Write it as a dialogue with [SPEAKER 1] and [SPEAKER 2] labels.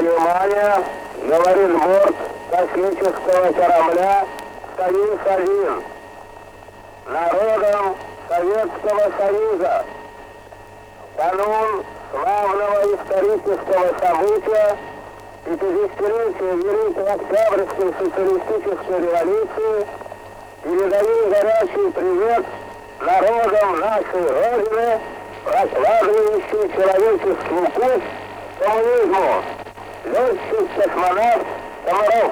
[SPEAKER 1] Внимание! Говорит борт космического корабля «Союз-1» народом Советского Союза. Канун славного исторического события 50-летия Великой Октябрьской социалистической революции передаю горячий привет народам нашей Родины, прокладывающий человечеству путь коммунизму. şu istisnalar olarak